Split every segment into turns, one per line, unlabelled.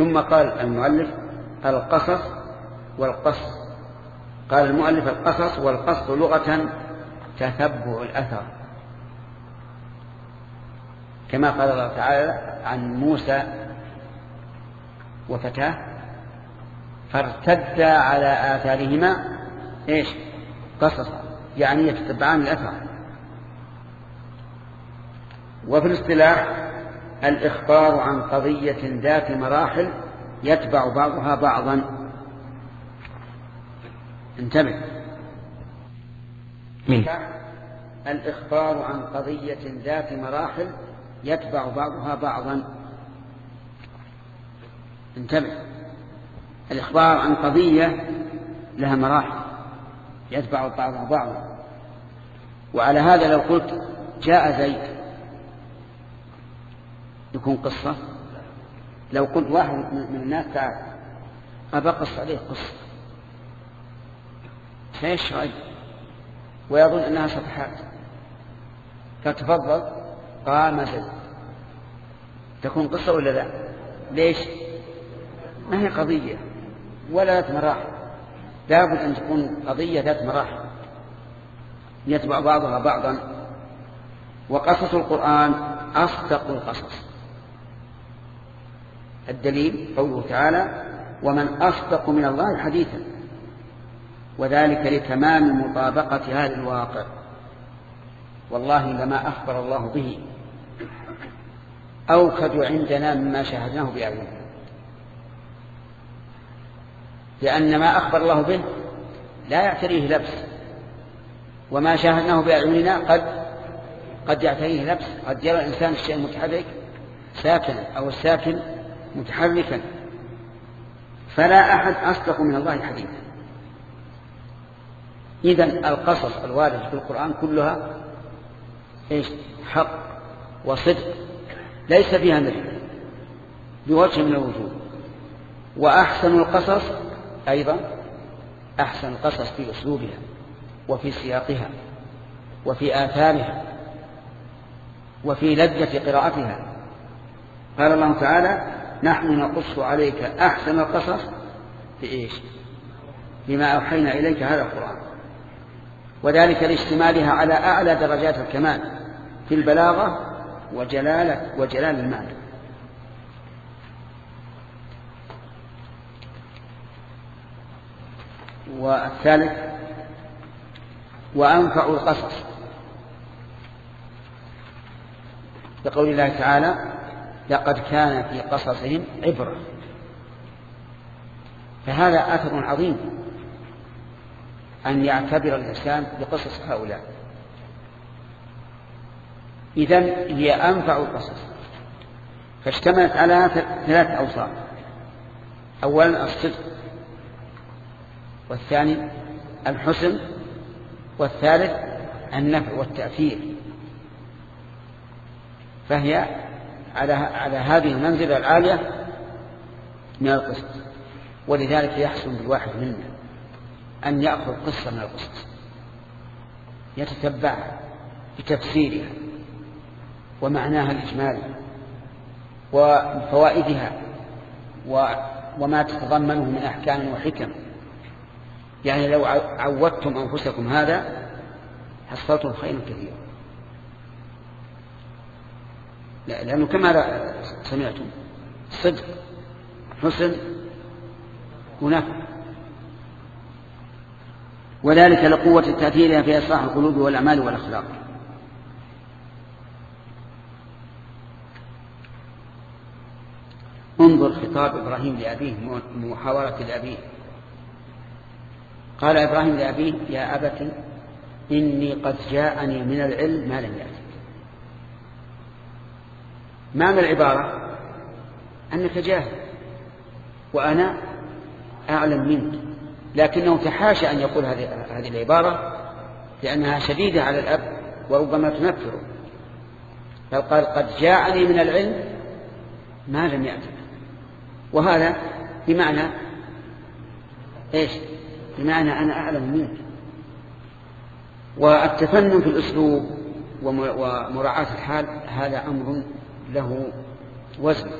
ثم قال المؤلف القصص والقص. قال المؤلف القصص والقص لغة تتبع الأثر. كما قال الله تعالى عن موسى وفتاه فارتدا على آثارهما إيش؟ قصصا يعني يتتبعان الأثر. وفي الاصطلاح الإخبار عن قضية ذات مراحل يتبع بعضها بعضا. انتبه. من الإخبار عن قضية ذات مراحل يتبع بعضها بعضا. انتبه. الإخبار عن قضية لها مراحل يتبع بعضها بعضا. وعلى هذا لو قلت جاء زيد. يكون قصة؟ لو قلت واحد من الناس تعال. أبى قص عليه قصة. سيشغل ويظن أنها صفحات. فتفضل. قام زيد تكون قصة ولا لا؟ ليش؟ ما هي قضية. ولا ذات مراحل. لابد أن تكون قضية ذات مراحل. يتبع بعضها بعضا. وقصص القرآن أصدق القصص. الدليل قوله تعالى ومن أصدق من الله حديثا. وذلك لتمام مطابقة هذا الواقع. والله لما أخبر الله به أوكد عندنا مما شاهدناه بأعيننا. لأن ما أخبر الله به لا يعتريه لبس. وما شاهدناه بأعيننا قد قد يعتريه لبس. قد يرى الإنسان الشيء المتحرك ساكنا أو الساكن متحركا. فلا أحد أصدق من الله حديثا. إذا القصص الواردة في القرآن كلها إيش؟ حق وصدق. ليس فيها مثل بوجه من الوجوه. وأحسن القصص أيضا أحسن القصص في أسلوبها وفي سياقها وفي آثارها وفي لذة قراءتها. قال الله تعالى نحن نقص عليك أحسن القصص بإيش بما أوحينا إليك هذا القرآن. وذلك لاشتمالها على أعلى درجات الكمال في البلاغة وجلالة وجلال المعنى. والثالث وأنفع القصص. بقول الله تعالى لقد كان في قصصهم عبرة. فهذا أثر عظيم أن يعتبر الإنسان بقصص هؤلاء. إذا هي أنفع القصص. فاشتملت على ثلاث أوصاف. أولا الصدق والثاني الحسن والثالث النفع والتأثير. فهي على على هذه المنزلة العالية من القسط. ولذلك يحسن بالواحد منا أن يأخذ قصة من القصص يتتبعها بتفسيرها ومعناها الإجمالي وفوائدها وما تتضمنه من أحكام وحكم. يعني لو عودتم أنفسكم هذا حصلتم خيرا كثيرا. لا لأنه كما سمعتم صدق حسن ونفع وذلك لقوة تأثيرها في إصلاح القلوب والأعمال والأخلاق. انظر خطاب إبراهيم لأبيه محاورة لأبيه. قال إبراهيم لأبيه يا أبت إني قد جاءني من العلم ما لم يأتي. معنى العبارة؟ أنك جاهل وأنا أعلم منك. لكنه تحاشى أن يقول هذه العبارة لأنها شديدة على الأب وربما تنفره. بل قال قد جاءني من العلم ما لم يأتي وهذا بمعنى إيش؟ بمعنى أنا أعلم منك. والتفنن في الأسلوب ومراعاة الحال هذا أمر له وزن.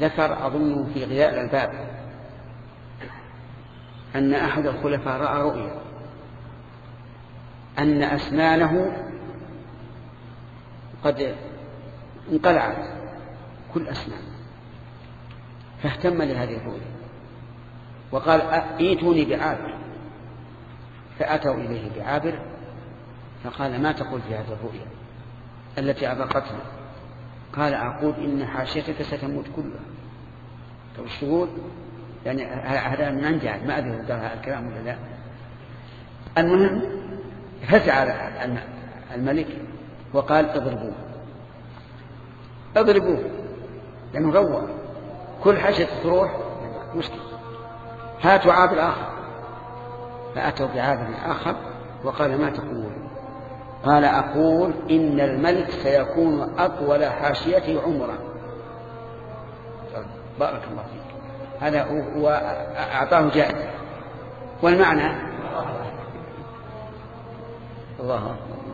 ذكر أظن في غذاء الألباب أن أحد الخلفاء رأى رؤيا أن أسنانه قد انقلعت كل أسنان فاهتم لهذه الرؤيا وقال ائتوني بعابر. فأتوا إليه بعابر فقال ما تقول في هذه الرؤيا؟ التي أبقتنا قال أقول إن حاشيتك ستموت كلها. طب الشهود يعني هذا من أنجع ما أدري قال هذا الكلام ولا لا. المهم فزع الملك وقال اضربوه. اضربوه. لأنه غوى كل حاجة تروح مشكلة. هاتوا عابر آخر. فأتوا بعابر آخر وقال ما تقول قال أقول إن الملك سيكون أطول حاشيته عمرا بارك الله فيك. هذا هو أعطاه جائزة. والمعنى؟ الله أكبر.